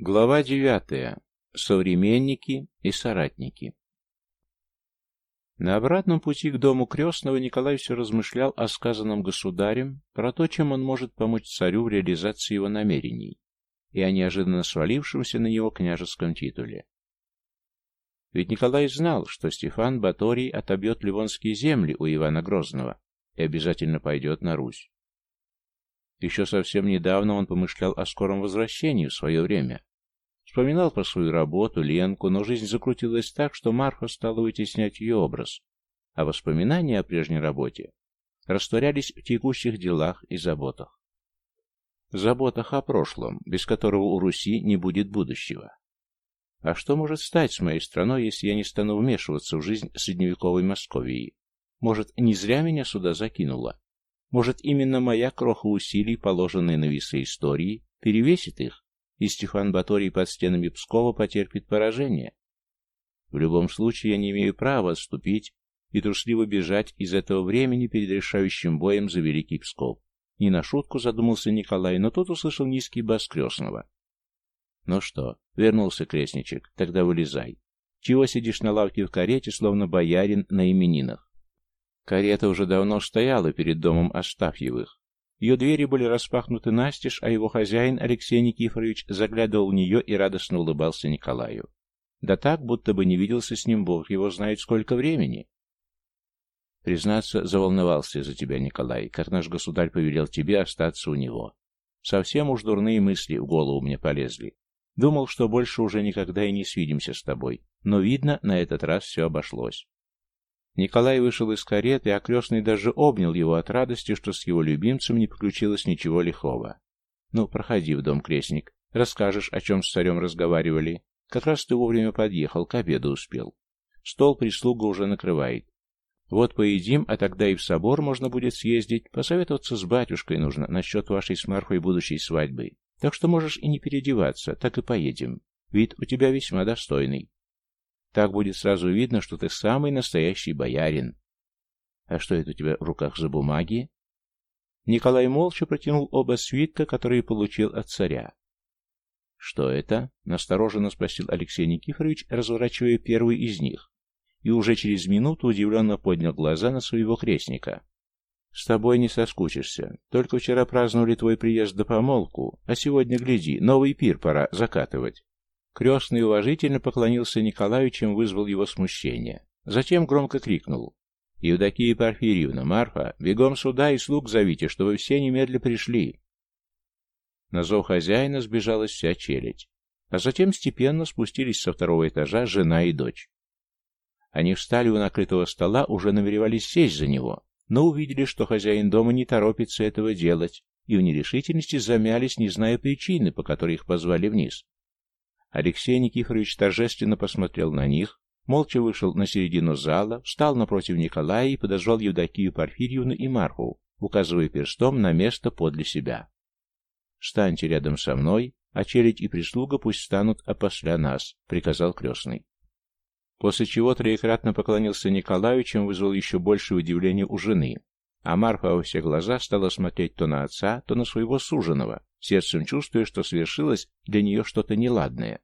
Глава девятая. Современники и соратники. На обратном пути к дому крестного Николай все размышлял о сказанном государем, про то, чем он может помочь царю в реализации его намерений, и о неожиданно свалившемся на него княжеском титуле. Ведь Николай знал, что Стефан Баторий отобьет ливонские земли у Ивана Грозного и обязательно пойдет на Русь. Еще совсем недавно он помышлял о скором возвращении в свое время, Вспоминал про свою работу, Ленку, но жизнь закрутилась так, что Марфа стала вытеснять ее образ, а воспоминания о прежней работе растворялись в текущих делах и заботах. Заботах о прошлом, без которого у Руси не будет будущего. А что может стать с моей страной, если я не стану вмешиваться в жизнь средневековой Московии? Может, не зря меня сюда закинуло? Может, именно моя кроха усилий, положенные на весы истории, перевесит их? И Стефан Баторий под стенами Пскова потерпит поражение. В любом случае я не имею права отступить и трусливо бежать из этого времени перед решающим боем за Великий Псков. Не на шутку задумался Николай, но тут услышал низкий бас крестного. «Ну что, вернулся крестничек, тогда вылезай. Чего сидишь на лавке в карете, словно боярин на именинах?» Карета уже давно стояла перед домом Остафьевых, ее двери были распахнуты настежь, а его хозяин, Алексей Никифорович, заглядывал в нее и радостно улыбался Николаю. Да так, будто бы не виделся с ним Бог его знает сколько времени. Признаться, заволновался за тебя, Николай, как наш государь повелел тебе остаться у него. Совсем уж дурные мысли в голову мне полезли. Думал, что больше уже никогда и не свидимся с тобой, но, видно, на этот раз все обошлось. Николай вышел из кареты, а крестный даже обнял его от радости, что с его любимцем не приключилось ничего лихого. «Ну, проходи в дом, крестник. Расскажешь, о чем с царем разговаривали. Как раз ты вовремя подъехал, к обеду успел. Стол прислуга уже накрывает. Вот поедим, а тогда и в собор можно будет съездить. Посоветоваться с батюшкой нужно насчет вашей с Марфой будущей свадьбы. Так что можешь и не переодеваться, так и поедем. Вид у тебя весьма достойный. Так будет сразу видно, что ты самый настоящий боярин. А что это у тебя в руках за бумаги? Николай молча протянул оба свитка, которые получил от царя. «Что это?» — настороженно спросил Алексей Никифорович, разворачивая первый из них, и уже через минуту удивленно поднял глаза на своего крестника. «С тобой не соскучишься. Только вчера праздновали твой приезд до помолку, а сегодня, гляди, новый пир пора закатывать. Крестный уважительно поклонился Николаю, чем вызвал его смущение. Затем громко крикнул. «Евдокия Порфирьевна, Марфа, бегом сюда и слуг зовите, чтобы все немедля пришли». На зов хозяина сбежалась вся челядь, а затем степенно спустились со второго этажа жена и дочь. Они встали у накрытого стола, уже намеревались сесть за него, но увидели, что хозяин дома не торопится этого делать, и в нерешительности замялись, не зная причины, по которой их позвали вниз. Алексей Никифорович торжественно посмотрел на них, молча вышел на середину зала, встал напротив Николая и подозвал Евдокию Порфирьевну и Марфу, указывая перстом на место подле себя. «Встаньте рядом со мной, а челядь и прислуга пусть станут опосля нас», — приказал крестный. После чего троекратно поклонился Николаю, чем вызвал еще большее удивление у жены, а Марфа во все глаза стала смотреть то на отца, то на своего суженого, сердцем чувствуя, что свершилось для нее что-то неладное.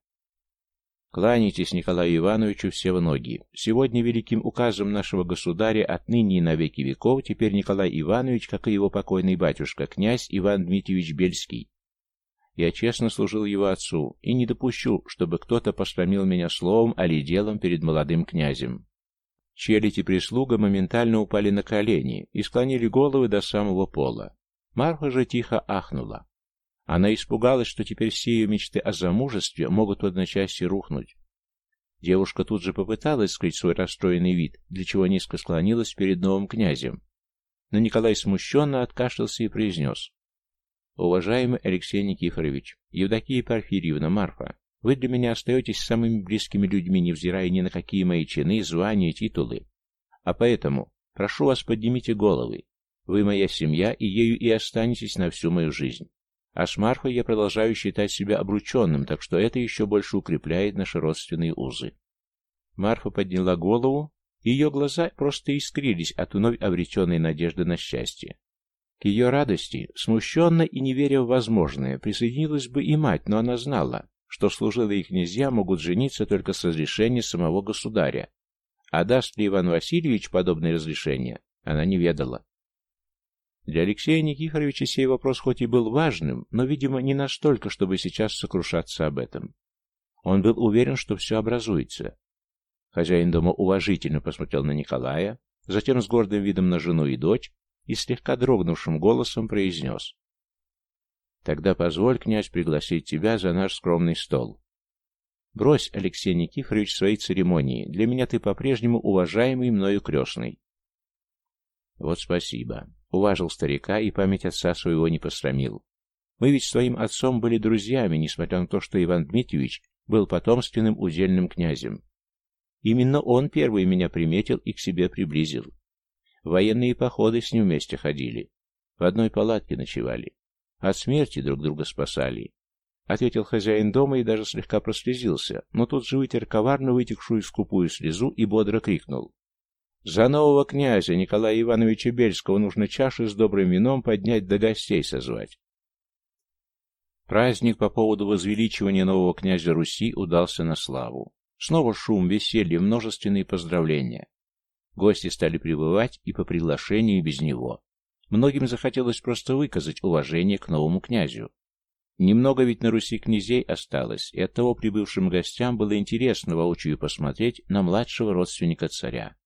Кланяйтесь Николаю Ивановичу все в ноги. Сегодня великим указом нашего государя отныне и на веки веков теперь Николай Иванович, как и его покойный батюшка, князь Иван Дмитриевич Бельский. Я честно служил его отцу и не допущу, чтобы кто-то посрамил меня словом или делом перед молодым князем. Челядь и прислуга моментально упали на колени и склонили головы до самого пола. Марфа же тихо ахнула. Она испугалась, что теперь все ее мечты о замужестве могут в одночасье рухнуть. Девушка тут же попыталась скрыть свой расстроенный вид, для чего низко склонилась перед новым князем. Но Николай смущенно откашлялся и произнес. «Уважаемый Алексей Никифорович, Евдокия Порфирьевна, Марфа, вы для меня остаетесь самыми близкими людьми, невзирая ни на какие мои чины, звания, титулы. А поэтому прошу вас, поднимите головы. Вы моя семья, и ею и останетесь на всю мою жизнь. А с Марфой я продолжаю считать себя обрученным, так что это еще больше укрепляет наши родственные узы. Марфа подняла голову, и ее глаза просто искрились от вновь обретенной надежды на счастье. К ее радости, смущенно и не веря в возможное, присоединилась бы и мать, но она знала, что служилые князья могут жениться только с разрешения самого государя, а даст ли Иван Васильевич подобное разрешение, она не ведала. Для Алексея Никифоровича сей вопрос хоть и был важным, но, видимо, не настолько, чтобы сейчас сокрушаться об этом. Он был уверен, что все образуется. Хозяин дома уважительно посмотрел на Николая, затем с гордым видом на жену и дочь и слегка дрогнувшим голосом произнес. «Тогда позволь, князь, пригласить тебя за наш скромный стол. Брось, Алексей Никифорович, свои церемонии. Для меня ты по-прежнему уважаемый мною крестный». «Вот спасибо. Уважил старика и память отца своего не посрамил. Мы ведь с твоим отцом были друзьями, несмотря на то, что Иван Дмитриевич был потомственным удельным князем. Именно он первый меня приметил и к себе приблизил. Военные походы с ним вместе ходили. В одной палатке ночевали. От смерти друг друга спасали. Ответил хозяин дома и даже слегка прослезился, но тут же вытер коварно вытекшую скупую слезу и бодро крикнул. «За нового князя Николая Ивановича Бельского нужно чаши с добрым вином поднять да гостей созвать». Праздник по поводу возвеличивания нового князя Руси удался на славу. Снова шум, веселье, множественные поздравления. Гости стали прибывать и по приглашению, без него. Многим захотелось просто выказать уважение к новому князю. Немного ведь на Руси князей осталось, и оттого прибывшим гостям было интересно воочию посмотреть на младшего родственника царя.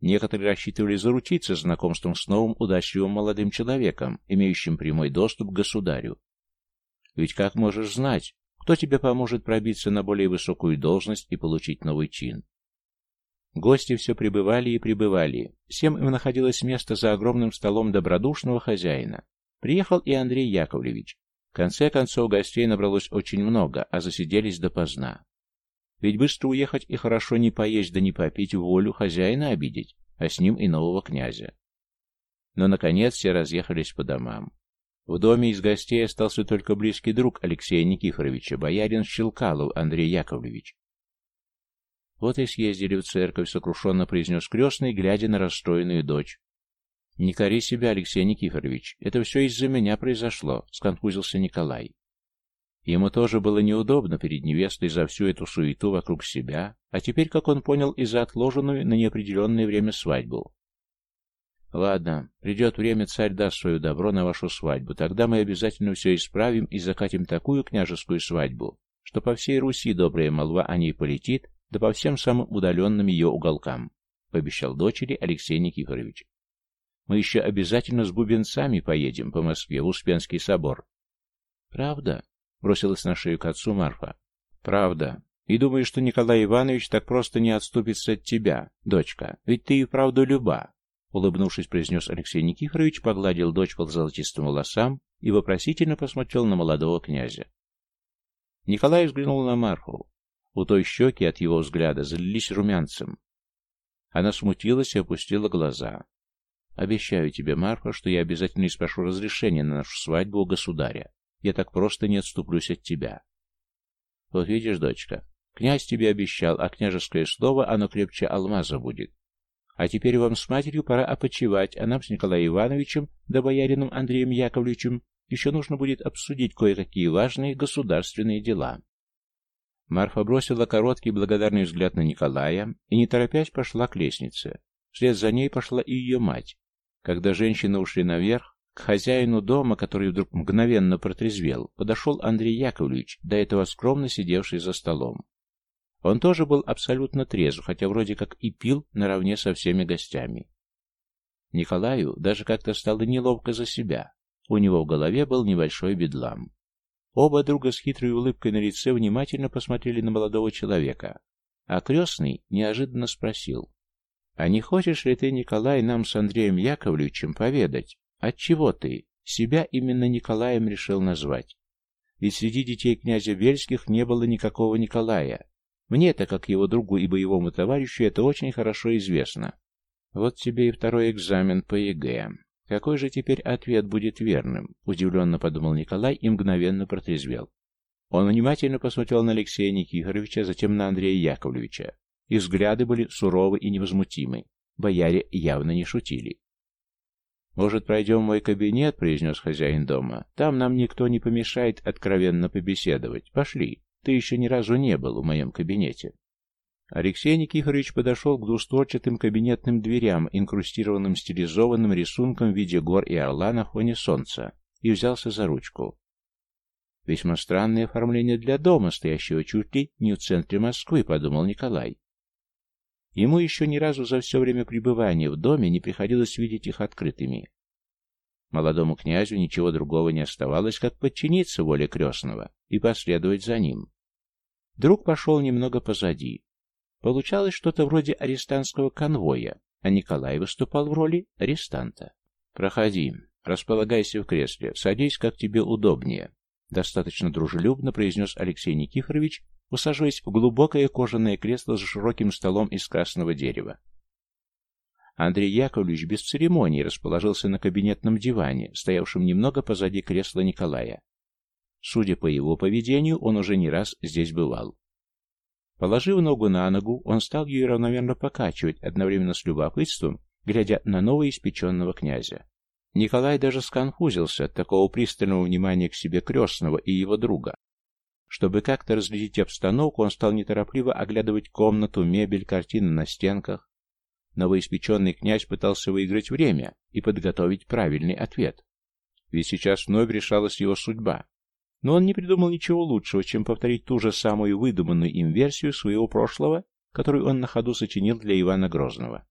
Некоторые рассчитывали заручиться знакомством с новым удачливым молодым человеком, имеющим прямой доступ к государю. Ведь как можешь знать, кто тебе поможет пробиться на более высокую должность и получить новый чин? Гости все прибывали и прибывали. Всем им находилось место за огромным столом добродушного хозяина. Приехал и Андрей Яковлевич. В конце концов, гостей набралось очень много, а засиделись допоздна. Ведь быстро уехать и хорошо не поесть да не попить волю хозяина обидеть, а с ним и нового князя. Но, наконец, все разъехались по домам. В доме из гостей остался только близкий друг Алексея Никифоровича, боярин Щелкалов Андрей Яковлевич. Вот и съездили в церковь, сокрушенно произнес крестный, глядя на расстроенную дочь. «Не кори себя, Алексей Никифорович, это все из-за меня произошло», — сконфузился Николай. Ему тоже было неудобно перед невестой за всю эту суету вокруг себя, а теперь, как он понял, и за отложенную на неопределенное время свадьбу. Ладно, придет время, царь даст свое добро на вашу свадьбу. Тогда мы обязательно все исправим и закатим такую княжескую свадьбу, что по всей Руси добрая молва о ней полетит, да по всем самым удаленным ее уголкам, — пообещал дочери Алексей Никифорович. Мы еще обязательно с бубенцами поедем по Москве в Успенский собор. Правда? — бросилась на шею к отцу Марфа. Правда. И думаю, что Николай Иванович так просто не отступится от тебя, дочка, ведь ты и вправду люба. Улыбнувшись, произнес Алексей Никифорович, погладил дочь по золотистым волосам и вопросительно посмотрел на молодого князя. Николай взглянул на Марфу. У той щеки от его взгляда залились румянцем. Она смутилась и опустила глаза. «Обещаю тебе, Марфа, что я обязательно спрошу разрешения на нашу свадьбу у государя. Я так просто не отступлюсь от тебя». «Вот видишь, дочка, князь тебе обещал, а княжеское слово, оно крепче алмаза будет. А теперь вам с матерью пора опочивать, а нам с Николаем Ивановичем да боярином Андреем Яковлевичем еще нужно будет обсудить кое-какие важные государственные дела. Марфа бросила короткий благодарный взгляд на Николая и, не торопясь, пошла к лестнице. Вслед за ней пошла и ее мать. Когда женщины ушли наверх, к хозяину дома, который вдруг мгновенно протрезвел, подошел Андрей Яковлевич, до этого скромно сидевший за столом. Он тоже был абсолютно трезв, хотя вроде как и пил наравне со всеми гостями. Николаю даже как-то стало неловко за себя. У него в голове был небольшой бедлам. Оба друга с хитрой улыбкой на лице внимательно посмотрели на молодого человека, а крестный неожиданно спросил, «А не хочешь ли ты, Николай, нам с Андреем Яковлевичем поведать, отчего ты себя именно Николаем решил назвать? Ведь среди детей князя Бельских не было никакого Николая, мне-то, как его другу и боевому товарищу, это очень хорошо известно. Вот тебе и второй экзамен по ЕГЭ. Какой же теперь ответ будет верным? Удивленно подумал Николай и мгновенно протрезвел. Он внимательно посмотрел на Алексея Никифоровича, затем на Андрея Яковлевича. Их взгляды были суровы и невозмутимы. Бояре явно не шутили. «Может, пройдем в мой кабинет?» — произнес хозяин дома. «Там нам никто не помешает откровенно побеседовать. Пошли. Ты еще ни разу не был в моем кабинете». Алексей Никифорович подошел к двустворчатым кабинетным дверям, инкрустированным стилизованным рисунком в виде гор и орла на фоне солнца, и взялся за ручку. Весьма странное оформление для дома, стоящего чуть ли не в центре Москвы, подумал Николай. Ему еще ни разу за все время пребывания в доме не приходилось видеть их открытыми. Молодому князю ничего другого не оставалось, как подчиниться воле крестного и последовать за ним. Друг пошел немного позади. Получалось что-то вроде арестантского конвоя, а Николай выступал в роли арестанта. «Проходи, располагайся в кресле, садись, как тебе удобнее», достаточно дружелюбно произнес Алексей Никифорович усаживаясь в глубокое кожаное кресло за широким столом из красного дерева. Андрей Яковлевич без церемонии расположился на кабинетном диване, стоявшем немного позади кресла Николая. Судя по его поведению, он уже не раз здесь бывал. Положив ногу на ногу, он стал ее равномерно покачивать, одновременно с любопытством, глядя на новоиспеченного князя. Николай даже сконфузился от такого пристального внимания к себе крестного и его друга. Чтобы как-то разглядеть обстановку, он стал неторопливо оглядывать комнату, мебель, картины на стенках. Новоиспеченный князь пытался выиграть время и подготовить правильный ответ. Ведь сейчас вновь решалась его судьба. Но он не придумал ничего лучшего, чем повторить ту же самую выдуманную им версию своего прошлого, которую он на ходу сочинил для Ивана Грозного.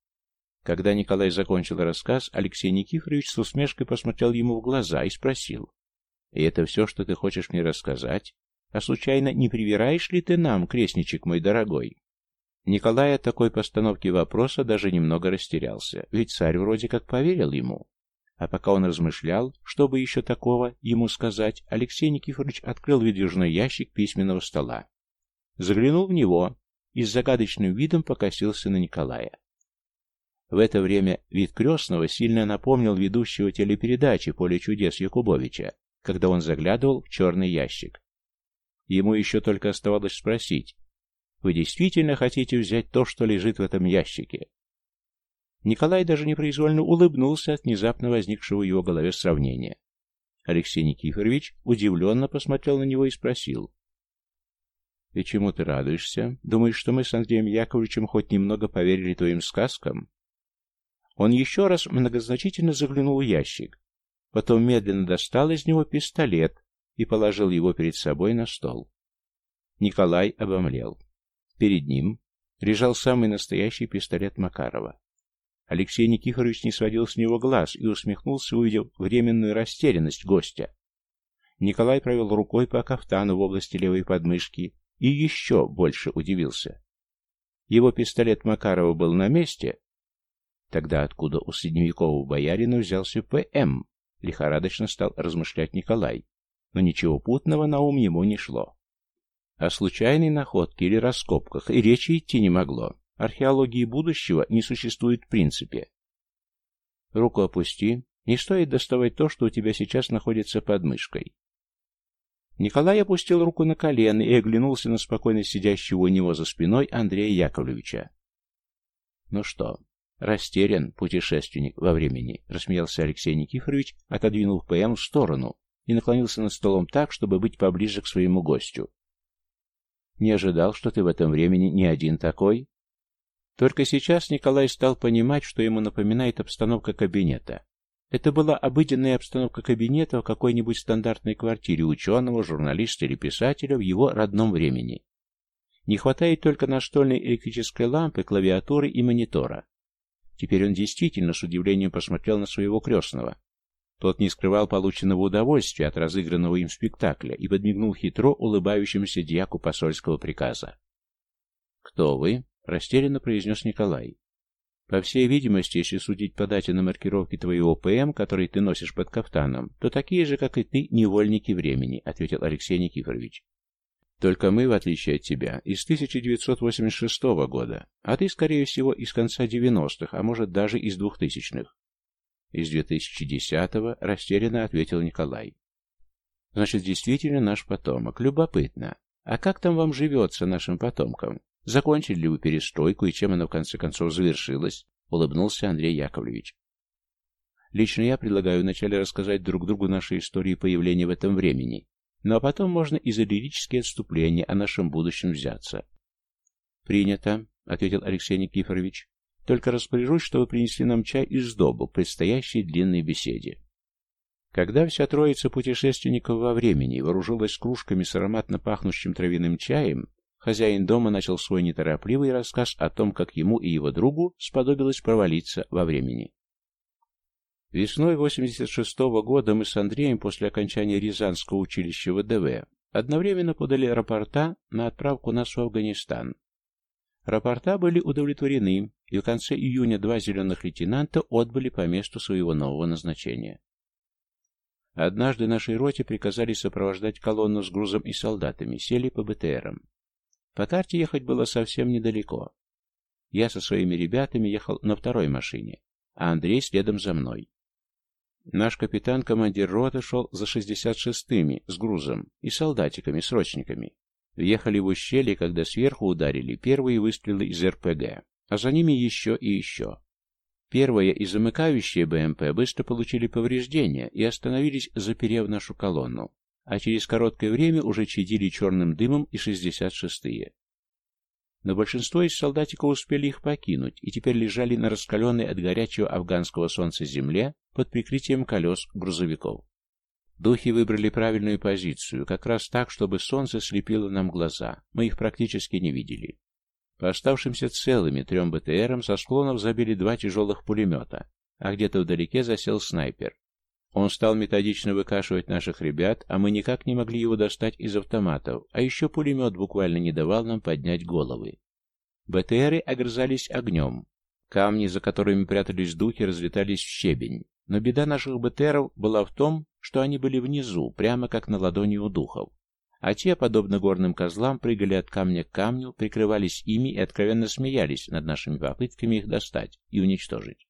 Когда Николай закончил рассказ, Алексей Никифорович с усмешкой посмотрел ему в глаза и спросил, «И это все, что ты хочешь мне рассказать?» А случайно не привираешь ли ты нам, крестничек мой дорогой? Николай от такой постановки вопроса даже немного растерялся, ведь царь вроде как поверил ему. А пока он размышлял, что бы еще такого ему сказать, Алексей Никифорович открыл выдвижной ящик письменного стола. Заглянул в него и с загадочным видом покосился на Николая. В это время вид крестного сильно напомнил ведущего телепередачи «Поле чудес» Якубовича, когда он заглядывал в черный ящик. Ему еще только оставалось спросить, «Вы действительно хотите взять то, что лежит в этом ящике?» Николай даже непроизвольно улыбнулся от внезапно возникшего в его голове сравнения. Алексей Никифорович удивленно посмотрел на него и спросил, «И чему ты радуешься? Думаешь, что мы с Андреем Яковлевичем хоть немного поверили твоим сказкам?» Он еще раз многозначительно заглянул в ящик, потом медленно достал из него пистолет и положил его перед собой на стол. Николай обомлел. Перед ним лежал самый настоящий пистолет Макарова. Алексей Никифорович не сводил с него глаз и усмехнулся, увидев временную растерянность гостя. Николай провел рукой по кафтану в области левой подмышки и еще больше удивился. Его пистолет Макарова был на месте. Тогда откуда у средневекового боярина взялся ПМ? Лихорадочно стал размышлять Николай но ничего путного на ум ему не шло. О случайной находке или раскопках и речи идти не могло. Археологии будущего не существует в принципе. Руку опусти. Не стоит доставать то, что у тебя сейчас находится под мышкой. Николай опустил руку на колено и оглянулся на спокойно сидящего у него за спиной Андрея Яковлевича. «Ну что, растерян путешественник во времени», — рассмеялся Алексей Никифорович, отодвинув ПМ в сторону и наклонился над столом так, чтобы быть поближе к своему гостю. «Не ожидал, что ты в этом времени не один такой?» Только сейчас Николай стал понимать, что ему напоминает обстановка кабинета. Это была обыденная обстановка кабинета в какой-нибудь стандартной квартире ученого, журналиста или писателя в его родном времени. Не хватает только настольной электрической лампы, клавиатуры и монитора. Теперь он действительно с удивлением посмотрел на своего крестного. Тот не скрывал полученного удовольствия от разыгранного им спектакля и подмигнул хитро улыбающемуся дьяку посольского приказа. «Кто вы?» — растерянно произнес Николай. «По всей видимости, если судить по дате на маркировке твоего ПМ, который ты носишь под кафтаном, то такие же, как и ты, невольники времени», — ответил Алексей Никифорович. «Только мы, в отличие от тебя, из 1986 года, а ты, скорее всего, из конца 90-х, а может даже из 2000-х. Из 2010-го растерянно ответил Николай. Значит, действительно наш потомок. Любопытно. А как там вам живется нашим потомкам? Закончили ли вы перестройку и чем она в конце концов завершилась? Улыбнулся Андрей Яковлевич. Лично я предлагаю вначале рассказать друг другу наши истории появления в этом времени, ну а потом можно и за лирические отступления о нашем будущем взяться. «Принято», — ответил Алексей Никифорович. «Только распоряжусь, что вы принесли нам чай из добу к предстоящей длинной беседе». Когда вся троица путешественников во времени вооружилась кружками с ароматно пахнущим травяным чаем, хозяин дома начал свой неторопливый рассказ о том, как ему и его другу сподобилось провалиться во времени. Весной 86 -го года мы с Андреем после окончания Рязанского училища ВДВ одновременно подали рапорта на отправку нас в Афганистан. Рапорта были удовлетворены, и в конце июня два зеленых лейтенанта отбыли по месту своего нового назначения. Однажды нашей роте приказали сопровождать колонну с грузом и солдатами, сели по БТРам. По карте ехать было совсем недалеко. Я со своими ребятами ехал на второй машине, а Андрей следом за мной. Наш капитан-командир роты шел за 66-ми с грузом и солдатиками, срочниками. Въехали в ущелье, когда сверху ударили первые выстрелы из РПГ, а за ними еще и еще. Первое и замыкающие БМП быстро получили повреждения и остановились, заперев нашу колонну, а через короткое время уже чадили черным дымом и 66-е но большинство из солдатиков успели их покинуть и теперь лежали на раскаленной от горячего афганского солнца земле под прикрытием колес грузовиков. Духи выбрали правильную позицию, как раз так, чтобы солнце слепило нам глаза. Мы их практически не видели. По оставшимся целыми трем БТРам со склонов забили два тяжелых пулемета, а где-то вдалеке засел снайпер. Он стал методично выкашивать наших ребят, а мы никак не могли его достать из автоматов, а еще пулемет буквально не давал нам поднять головы. БТРы огрызались огнем. Камни, за которыми прятались духи, разлетались в щебень. Но беда наших БТРов была в том, что они были внизу, прямо как на ладони у духов. А те, подобно горным козлам, прыгали от камня к камню, прикрывались ими и откровенно смеялись над нашими попытками их достать и уничтожить.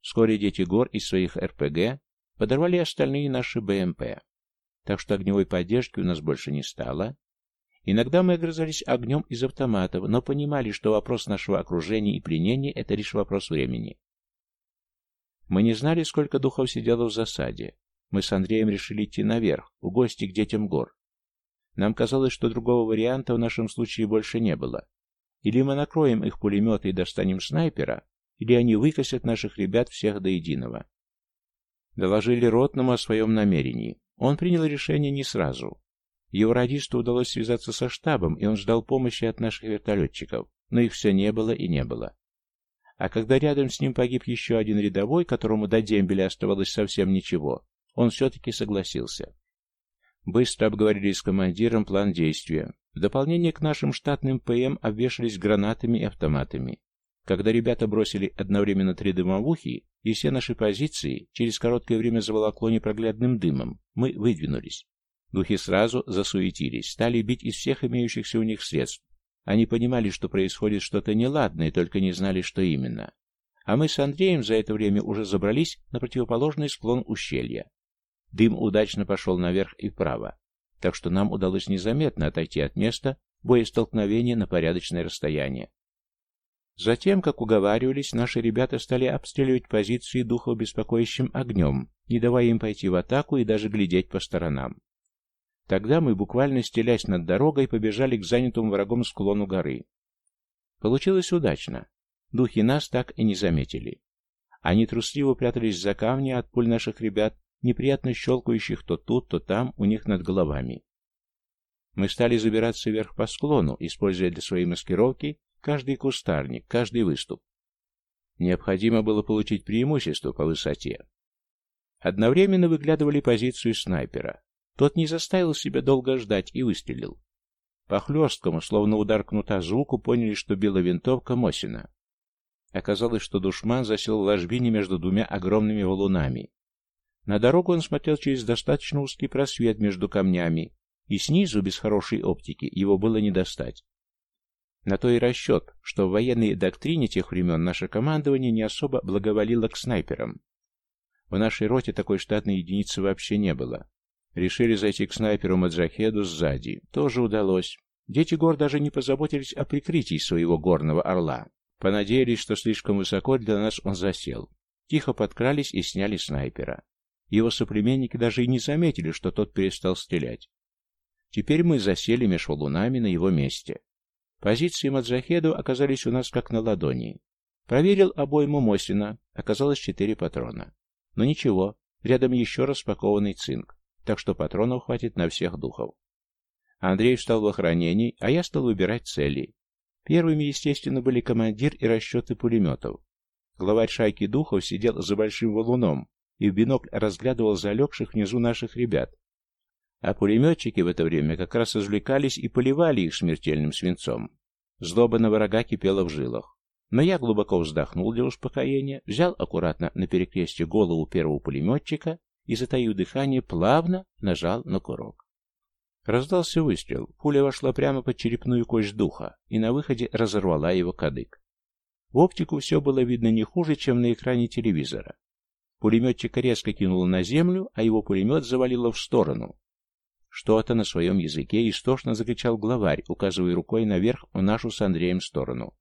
Вскоре дети гор из своих РПГ подорвали остальные наши БМП. Так что огневой поддержки у нас больше не стало. Иногда мы огрызались огнем из автоматов, но понимали, что вопрос нашего окружения и пленения – это лишь вопрос времени. Мы не знали, сколько духов сидело в засаде. Мы с Андреем решили идти наверх, в гости к детям гор. Нам казалось, что другого варианта в нашем случае больше не было. Или мы накроем их пулеметы и достанем снайпера, или они выкосят наших ребят всех до единого. Доложили Ротному о своем намерении. Он принял решение не сразу. Его радисту удалось связаться со штабом, и он ждал помощи от наших вертолетчиков, но их все не было и не было. А когда рядом с ним погиб еще один рядовой, которому до дембеля оставалось совсем ничего, он все-таки согласился. Быстро обговорили с командиром план действия. В дополнение к нашим штатным ПМ обвешались гранатами и автоматами. Когда ребята бросили одновременно три дымовухи, и все наши позиции через короткое время заволокло непроглядным дымом, мы выдвинулись. Духи сразу засуетились, стали бить из всех имеющихся у них средств. Они понимали, что происходит что-то неладное, только не знали, что именно. А мы с Андреем за это время уже забрались на противоположный склон ущелья. Дым удачно пошел наверх и вправо, так что нам удалось незаметно отойти от места боестолкновения на порядочное расстояние. Затем, как уговаривались, наши ребята стали обстреливать позиции духов беспокоящим огнем, не давая им пойти в атаку и даже глядеть по сторонам. Тогда мы, буквально стелясь над дорогой, побежали к занятому врагом склону горы. Получилось удачно. Духи нас так и не заметили. Они трусливо прятались за камни от пуль наших ребят, неприятно щелкающих то тут, то там у них над головами. Мы стали забираться вверх по склону, используя для своей маскировки Каждый кустарник, каждый выступ. Необходимо было получить преимущество по высоте. Одновременно выглядывали позицию снайпера. Тот не заставил себя долго ждать и выстрелил. По хлесткому, словно удар кнута звуку, поняли, что била винтовка Мосина. Оказалось, что душман засел в ложбине между двумя огромными валунами. На дорогу он смотрел через достаточно узкий просвет между камнями, и снизу, без хорошей оптики, его было не достать. На то и расчет, что в военной доктрине тех времен наше командование не особо благоволило к снайперам. В нашей роте такой штатной единицы вообще не было. Решили зайти к снайперу Маджахеду сзади. Тоже удалось. Дети гор даже не позаботились о прикрытии своего горного орла. Понадеялись, что слишком высоко для нас он засел. тихо подкрались и сняли снайпера. Его соплеменники даже и не заметили, что тот перестал стрелять. Теперь мы засели меж валунами на его месте. Позиции Маджахеду оказались у нас как на ладони. Проверил обойму Мосина, оказалось четыре патрона. Но ничего, рядом еще распакованный цинк, так что патронов хватит на всех духов. Андрей встал в охранении, а я стал выбирать цели. Первыми, естественно, были командир и расчеты пулеметов. Главарь шайки духов сидел за большим валуном и в бинокль разглядывал залегших внизу наших ребят. А пулеметчики в это время как раз развлекались и поливали их смертельным свинцом. Злоба на врага кипела в жилах. Но я глубоко вздохнул для успокоения, взял аккуратно на перекрестье голову первого пулеметчика и, затаив дыхание, плавно нажал на курок. Раздался выстрел. Пуля вошла прямо под черепную кость духа и на выходе разорвала его кадык. В оптику все было видно не хуже, чем на экране телевизора. Пулеметчика резко кинуло на землю, а его пулемет завалило в сторону. Что-то на своем языке истошно закричал главарь, указывая рукой наверх в нашу с Андреем сторону.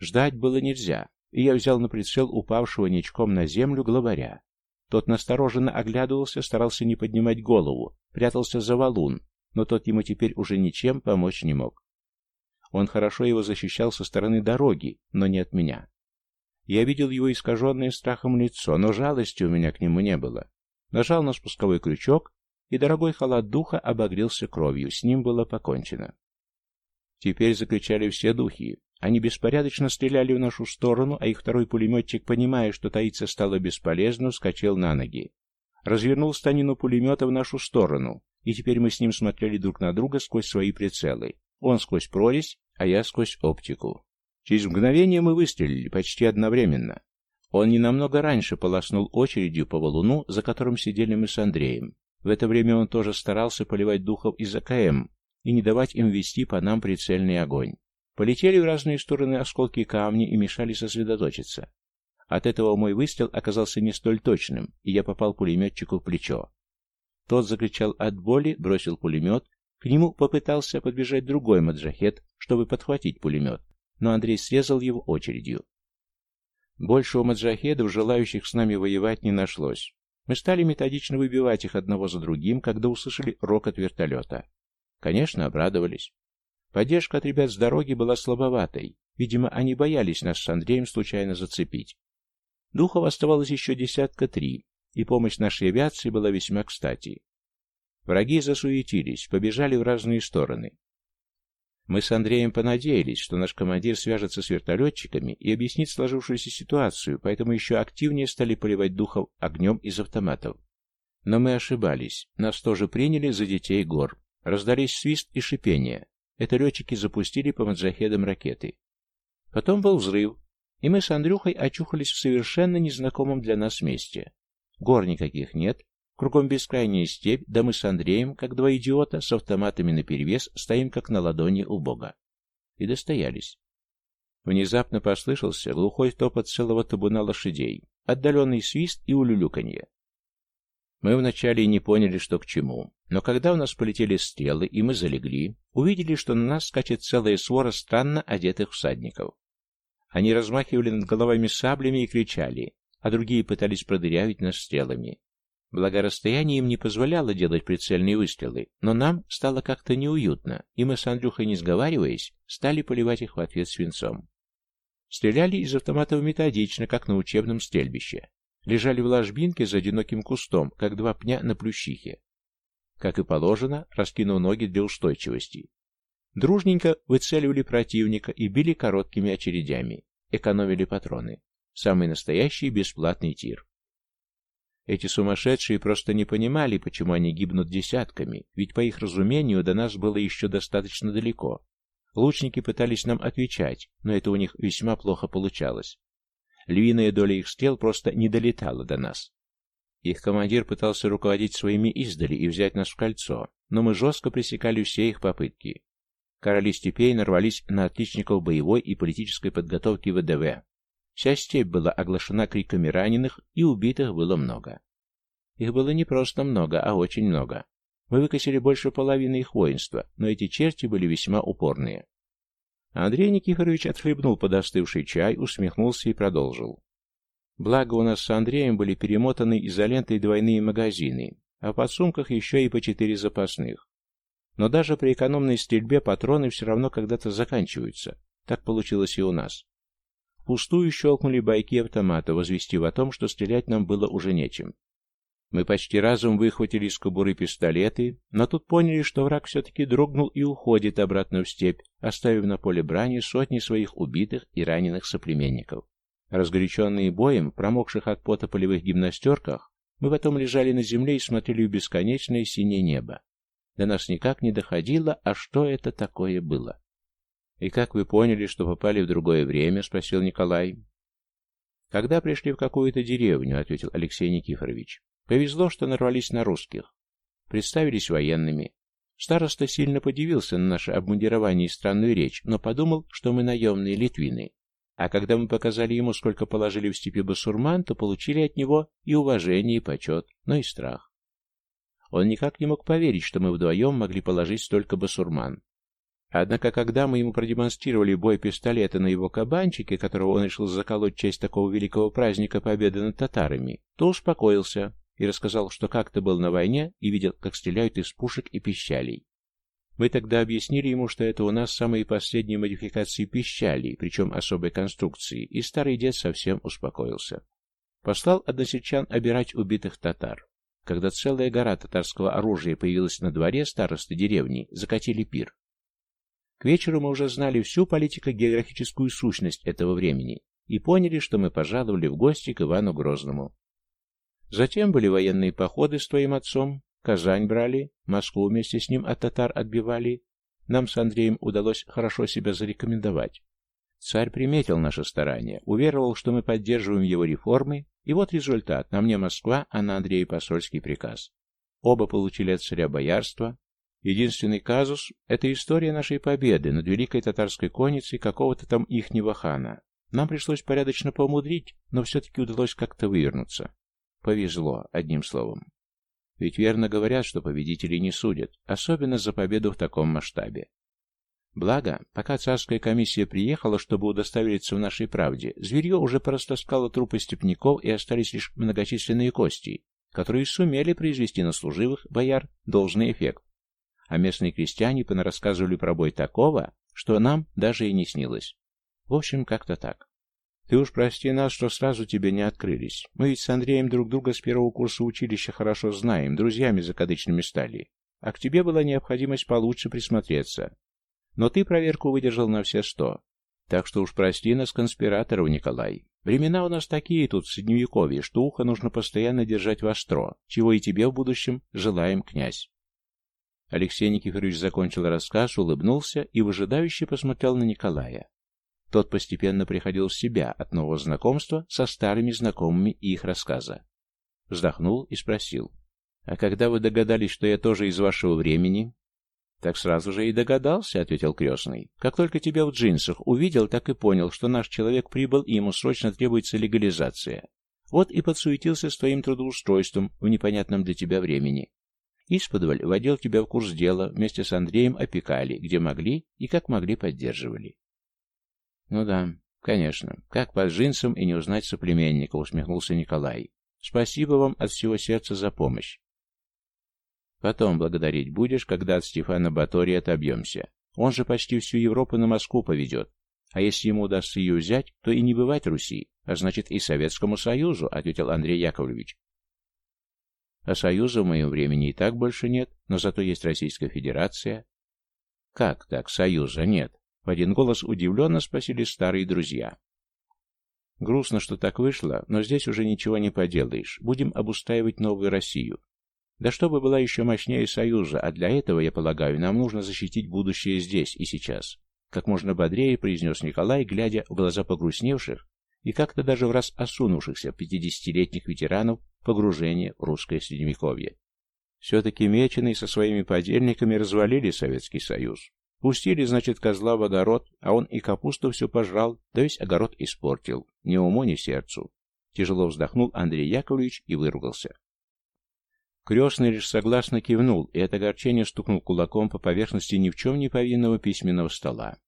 Ждать было нельзя, и я взял на прицел упавшего ничком на землю главаря. Тот настороженно оглядывался, старался не поднимать голову, прятался за валун, но тот ему теперь уже ничем помочь не мог. Он хорошо его защищал со стороны дороги, но не от меня. Я видел его искаженное страхом лицо, но жалости у меня к нему не было. Нажал на спусковой крючок, и дорогой халат духа обогрелся кровью, с ним было покончено. Теперь закричали все духи. Они беспорядочно стреляли в нашу сторону, а их второй пулеметчик, понимая, что таиться стало бесполезно, вскочил на ноги. Развернул станину пулемета в нашу сторону, и теперь мы с ним смотрели друг на друга сквозь свои прицелы. Он сквозь прорезь, а я сквозь оптику. Через мгновение мы выстрелили, почти одновременно. Он не намного раньше полоснул очередью по валуну, за которым сидели мы с Андреем. В это время он тоже старался поливать духов из АКМ и не давать им вести по нам прицельный огонь. Полетели в разные стороны осколки камня и мешали сосредоточиться. От этого мой выстрел оказался не столь точным, и я попал пулеметчику в плечо. Тот закричал от боли, бросил пулемет, к нему попытался подбежать другой маджахет, чтобы подхватить пулемет, но Андрей срезал его очередью. Больше у маджахедов, желающих с нами воевать, не нашлось. Мы стали методично выбивать их одного за другим, когда услышали рокот вертолета. Конечно, обрадовались. Поддержка от ребят с дороги была слабоватой. Видимо, они боялись нас с Андреем случайно зацепить. Духов оставалось еще десятка три, и помощь нашей авиации была весьма кстати. Враги засуетились, побежали в разные стороны. Мы с Андреем понадеялись, что наш командир свяжется с вертолетчиками и объяснит сложившуюся ситуацию, поэтому еще активнее стали поливать духов огнем из автоматов. Но мы ошибались. Нас тоже приняли за детей гор. Раздались свист и шипение. Это летчики запустили по маджахедам ракеты. Потом был взрыв, и мы с Андрюхой очухались в совершенно незнакомом для нас месте. Гор никаких нет, кругом бескрайняя степь, да мы с Андреем, как два идиота, с автоматами наперевес, стоим как на ладони у Бога. И достоялись. Внезапно послышался глухой топот целого табуна лошадей, отдаленный свист и улюлюканье. Мы вначале не поняли, что к чему, но когда у нас полетели стрелы и мы залегли, увидели, что на нас скачет целая свора странно одетых всадников. Они размахивали над головами саблями и кричали, а другие пытались продырявить нас стрелами. Благо расстояние им не позволяло делать прицельные выстрелы, но нам стало как-то неуютно, и мы с Андрюхой, не сговариваясь, стали поливать их в ответ свинцом. Стреляли из автоматов методично, как на учебном стрельбище лежали в ложбинке за одиноким кустом, как два пня на плющихе. Как и положено, раскинув ноги для устойчивости. Дружненько выцеливали противника и били короткими очередями, экономили патроны. Самый настоящий бесплатный тир. Эти сумасшедшие просто не понимали, почему они гибнут десятками, ведь по их разумению до нас было еще достаточно далеко. Лучники пытались нам отвечать, но это у них весьма плохо получалось. Львиная доля их стрел просто не долетала до нас. Их командир пытался руководить своими издали и взять нас в кольцо, но мы жестко пресекали все их попытки. Короли степей нарвались на отличников боевой и политической подготовки ВДВ. Вся степь была оглашена криками раненых, и убитых было много. Их было не просто много, а очень много. Мы выкосили больше половины их воинства, но эти черти были весьма упорные. Андрей Никифорович отхлебнул подостывший чай, усмехнулся и продолжил. Благо у нас с Андреем были перемотаны изолентой двойные магазины, а в подсумках еще и по четыре запасных. Но даже при экономной стрельбе патроны все равно когда-то заканчиваются. Так получилось и у нас. Впустую щелкнули бойки автомата, возвестив о том, что стрелять нам было уже нечем. Мы почти разом выхватили из кобуры пистолеты, но тут поняли, что враг все-таки дрогнул и уходит обратно в степь, оставив на поле брани сотни своих убитых и раненых соплеменников. Разгоряченные боем, промокших от пота полевых гимнастерках, мы потом лежали на земле и смотрели в бесконечное синее небо. До нас никак не доходило, а что это такое было. «И как вы поняли, что попали в другое время?» — спросил Николай. «Когда пришли в какую-то деревню», — ответил Алексей Никифорович. «Повезло, что нарвались на русских. Представились военными. Староста сильно подивился на наше обмундирование и странную речь, но подумал, что мы наемные литвины. А когда мы показали ему, сколько положили в степи басурман, то получили от него и уважение, и почет, но и страх. Он никак не мог поверить, что мы вдвоем могли положить столько басурман. Однако, когда мы ему продемонстрировали бой пистолета на его кабанчике, которого он решил заколоть в честь такого великого праздника победы над татарами, то успокоился и рассказал, что как-то был на войне и видел, как стреляют из пушек и пищалей. Мы тогда объяснили ему, что это у нас самые последние модификации пищалей, причем особой конструкции, и старый дед совсем успокоился. Послал односельчан обирать убитых татар. Когда целая гора татарского оружия появилась на дворе старосты деревни, закатили пир. К вечеру мы уже знали всю политико-географическую сущность этого времени и поняли, что мы пожаловали в гости к Ивану Грозному. Затем были военные походы с твоим отцом, Казань брали, Москву вместе с ним от татар отбивали. Нам с Андреем удалось хорошо себя зарекомендовать. Царь приметил наши старания, уверовал, что мы поддерживаем его реформы, и вот результат. На мне Москва, а на Андрее посольский приказ. Оба получили от царя боярство. Единственный казус — это история нашей победы над великой татарской конницей какого-то там ихнего хана. Нам пришлось порядочно поумудрить, но все-таки удалось как-то вывернуться. Повезло, одним словом. Ведь верно говорят, что победителей не судят, особенно за победу в таком масштабе. Благо, пока царская комиссия приехала, чтобы удостовериться в нашей правде, зверье уже порастаскало трупы степняков и остались лишь многочисленные кости, которые сумели произвести на служивых бояр должный эффект. А местные крестьяне понарассказывали про бой такого, что нам даже и не снилось. В общем, как-то так. Ты уж прости нас, что сразу тебе не открылись. Мы ведь с Андреем друг друга с первого курса училища хорошо знаем, друзьями закадычными стали. А к тебе была необходимость получше присмотреться. Но ты проверку выдержал на все сто. Так что уж прости нас, конспираторов, Николай. Времена у нас такие тут, в Средневековье, что ухо нужно постоянно держать востро, чего и тебе в будущем желаем, князь. Алексей Никифорович закончил рассказ, улыбнулся и выжидающе посмотрел на Николая. Тот постепенно приходил в себя от нового знакомства со старыми знакомыми и их рассказа. Вздохнул и спросил. «А когда вы догадались, что я тоже из вашего времени?» «Так сразу же и догадался», — ответил крестный. «Как только тебя в джинсах увидел, так и понял, что наш человек прибыл, и ему срочно требуется легализация. Вот и подсуетился с твоим трудоустройством в непонятном для тебя времени. Исподволь водил тебя в курс дела, вместе с Андреем опекали, где могли и как могли поддерживали». «Ну да, конечно. Как под джинсам и не узнать соплеменника», — усмехнулся Николай. «Спасибо вам от всего сердца за помощь. Потом благодарить будешь, когда от Стефана Батори отобьемся. Он же почти всю Европу на Москву поведет. А если ему удастся ее взять, то и не бывать Руси, а значит и Советскому Союзу, ответил Андрей Яковлевич. А Союза в моем времени и так больше нет, но зато есть Российская Федерация. Как так, Союза нет? В один голос удивленно спросили старые друзья. Грустно, что так вышло, но здесь уже ничего не поделаешь. Будем обустраивать новую Россию. Да чтобы была еще мощнее Союза, а для этого, я полагаю, нам нужно защитить будущее здесь и сейчас. Как можно бодрее произнес Николай, глядя в глаза погрустневших и как-то даже в раз осунувшихся пятидесятилетних ветеранов погружения в русское средневековье. Все-таки Меченый со своими подельниками развалили Советский Союз. Пустили, значит, козла в огород, а он и капусту все пожрал, да весь огород испортил. Ни уму, ни сердцу. Тяжело вздохнул Андрей Яковлевич и выругался. Крестный лишь согласно кивнул, и от огорчения стукнул кулаком по поверхности ни в чем не повинного письменного стола.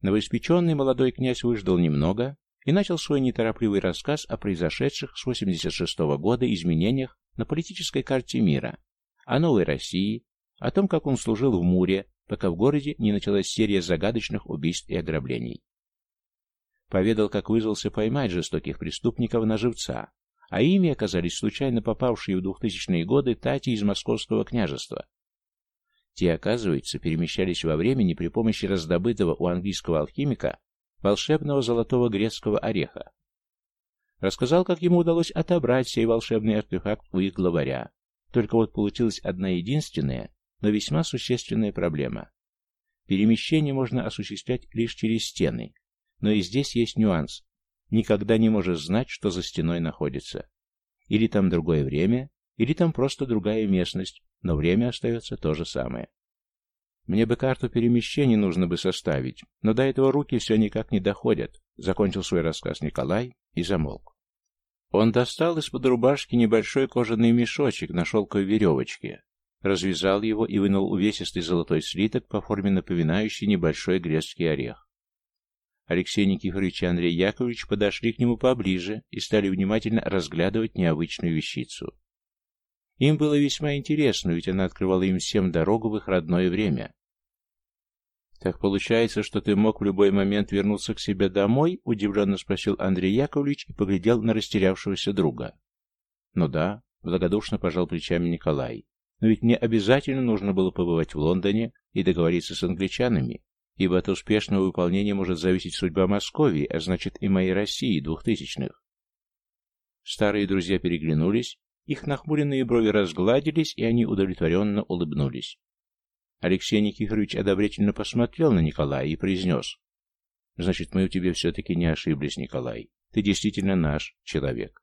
Новоиспеченный молодой князь выждал немного и начал свой неторопливый рассказ о произошедших с 86 -го года изменениях на политической карте мира, о новой России, о том, как он служил в Муре, пока в городе не началась серия загадочных убийств и ограблений. Поведал, как вызвался поймать жестоких преступников на живца, а ими оказались случайно попавшие в 2000-е годы Тати из Московского княжества. Те, оказывается, перемещались во времени при помощи раздобытого у английского алхимика волшебного золотого грецкого ореха. Рассказал, как ему удалось отобрать сей волшебный артефакт у их главаря. Только вот получилась одна единственная, но весьма существенная проблема. Перемещение можно осуществлять лишь через стены, но и здесь есть нюанс. Никогда не можешь знать, что за стеной находится. Или там другое время, или там просто другая местность, но время остается то же самое. Мне бы карту перемещений нужно бы составить, но до этого руки все никак не доходят, закончил свой рассказ Николай и замолк. Он достал из-под рубашки небольшой кожаный мешочек на шелковой веревочке, развязал его и вынул увесистый золотой слиток по форме напоминающий небольшой грецкий орех. Алексей Никифорович и Андрей Яковлевич подошли к нему поближе и стали внимательно разглядывать необычную вещицу. Им было весьма интересно, ведь она открывала им всем дорогу в их родное время. «Так получается, что ты мог в любой момент вернуться к себе домой?» — удивленно спросил Андрей Яковлевич и поглядел на растерявшегося друга. «Ну да», — благодушно пожал плечами Николай. «Но ведь мне обязательно нужно было побывать в Лондоне и договориться с англичанами, ибо от успешного выполнения может зависеть судьба Московии, а значит и моей России двухтысячных. Старые друзья переглянулись, их нахмуренные брови разгладились, и они удовлетворенно улыбнулись. Алексей Никифорович одобрительно посмотрел на Николая и произнес. «Значит, мы у тебя все-таки не ошиблись, Николай. Ты действительно наш человек.